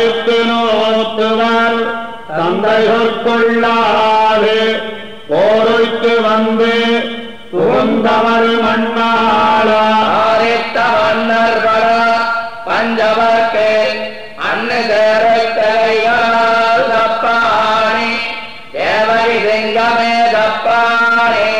தவிர்த்து நோத்துவார். தந்தைகொள்ளாது போரைத்து வந்து புகுந்தவர் மண்ணாளாரித்த மன்னர்களா பஞ்சவர்க்கே அன்னதேரத்தையால் தப்பானே. தேவரி செங்கமே தப்பானே.